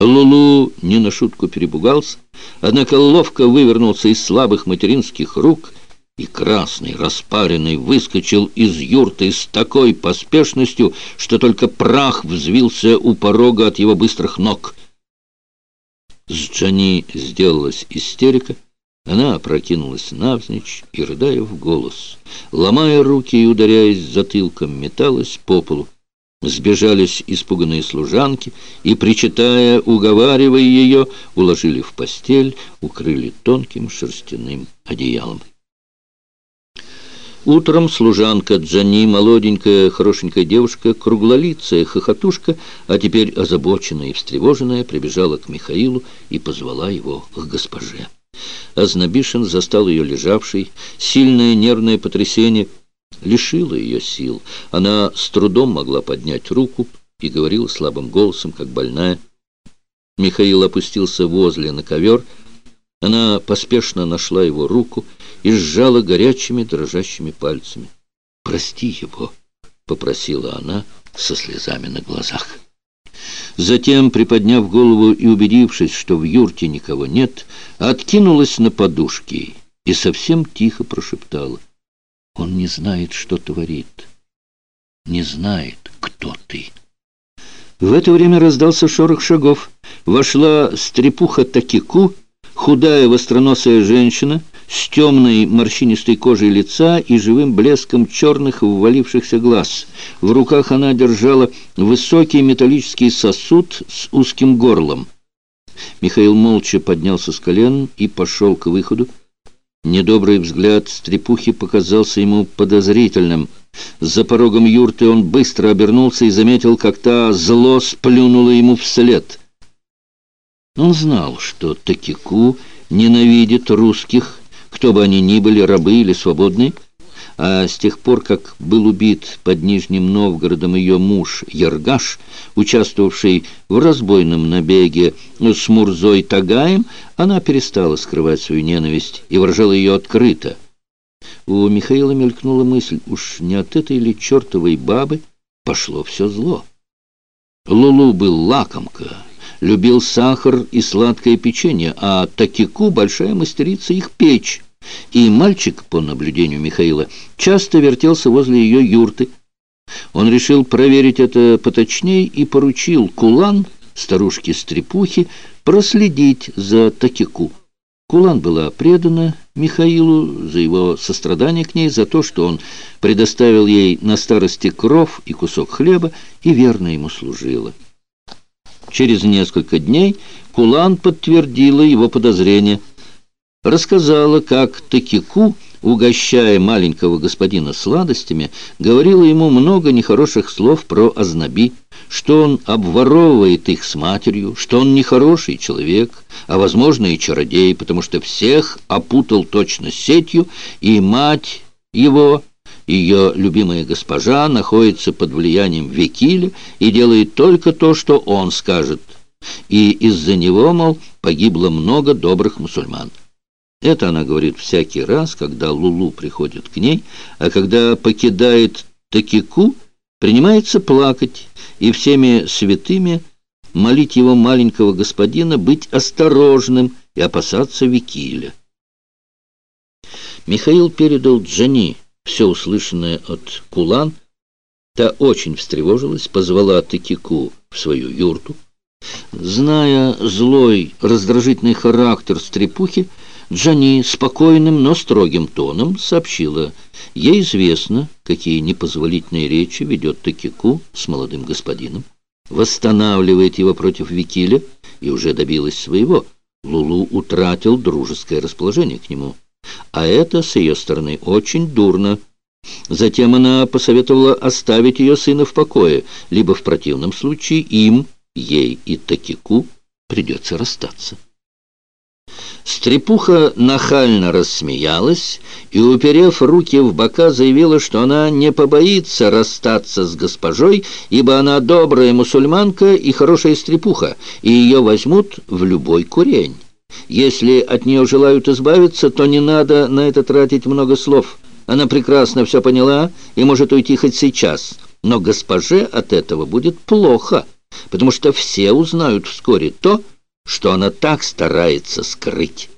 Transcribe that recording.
Лулу не на шутку перепугался, однако ловко вывернулся из слабых материнских рук и красный, распаренный, выскочил из юрты с такой поспешностью, что только прах взвился у порога от его быстрых ног. С Джани сделалась истерика, она опрокинулась навзничь и, рыдая в голос, ломая руки и ударяясь затылком, металась по полу. Сбежались испуганные служанки и, причитая, уговаривая ее, уложили в постель, укрыли тонким шерстяным одеялом. Утром служанка Джани, молоденькая, хорошенькая девушка, круглолицая хохотушка, а теперь озабоченная и встревоженная, прибежала к Михаилу и позвала его к госпоже. Азнабишин застал ее лежавшей, сильное нервное потрясение — лишила ее сил. Она с трудом могла поднять руку и говорила слабым голосом, как больная. Михаил опустился возле на ковер. Она поспешно нашла его руку и сжала горячими дрожащими пальцами. «Прости его», — попросила она со слезами на глазах. Затем, приподняв голову и убедившись, что в юрте никого нет, откинулась на подушки и совсем тихо прошептала. Он не знает, что творит. Не знает, кто ты. В это время раздался шорох шагов. Вошла стрепуха Такику, худая востроносая женщина, с темной морщинистой кожей лица и живым блеском черных ввалившихся глаз. В руках она держала высокий металлический сосуд с узким горлом. Михаил молча поднялся с колен и пошел к выходу. Недобрый взгляд стрепухи показался ему подозрительным. За порогом юрты он быстро обернулся и заметил, как та зло сплюнула ему вслед. Он знал, что Такику ненавидит русских, кто бы они ни были, рабы или свободные, а с тех пор, как был убит под Нижним Новгородом ее муж Яргаш, участвовавший в разбойном набеге с Мурзой Тагаем, она перестала скрывать свою ненависть и выражала ее открыто. У Михаила мелькнула мысль, уж не от этой ли чертовой бабы пошло все зло. Лулу был лакомка, любил сахар и сладкое печенье, а Такику — большая мастерица их печь и мальчик, по наблюдению Михаила, часто вертелся возле ее юрты. Он решил проверить это поточнее и поручил Кулан, старушке-стрепухе, проследить за Такику. Кулан была предана Михаилу за его сострадание к ней, за то, что он предоставил ей на старости кров и кусок хлеба, и верно ему служила. Через несколько дней Кулан подтвердила его подозрения – рассказала, как Такику, угощая маленького господина сладостями, говорила ему много нехороших слов про Азнаби, что он обворовывает их с матерью, что он нехороший человек, а, возможно, и чародей, потому что всех опутал точно сетью, и мать его, ее любимая госпожа, находится под влиянием Векиля и делает только то, что он скажет. И из-за него, мол, погибло много добрых мусульман. Это она говорит всякий раз, когда Лулу приходит к ней, а когда покидает Такику, принимается плакать и всеми святыми молить его маленького господина быть осторожным и опасаться Викиля. Михаил передал Джани все услышанное от Кулан. Та очень встревожилась, позвала Такику в свою юрту. Зная злой, раздражительный характер стрепухи, Джани спокойным, но строгим тоном сообщила, ей известно, какие непозволительные речи ведет Такику с молодым господином, восстанавливает его против Викиля и уже добилась своего. Лулу утратил дружеское расположение к нему. А это с ее стороны очень дурно. Затем она посоветовала оставить ее сына в покое, либо в противном случае им, ей и Такику, придется расстаться. Стрепуха нахально рассмеялась и, уперев руки в бока, заявила, что она не побоится расстаться с госпожой, ибо она добрая мусульманка и хорошая стрепуха, и ее возьмут в любой курень. Если от нее желают избавиться, то не надо на это тратить много слов. Она прекрасно все поняла и может уйти хоть сейчас, но госпоже от этого будет плохо». Потому что все узнают вскоре то, что она так старается скрыть.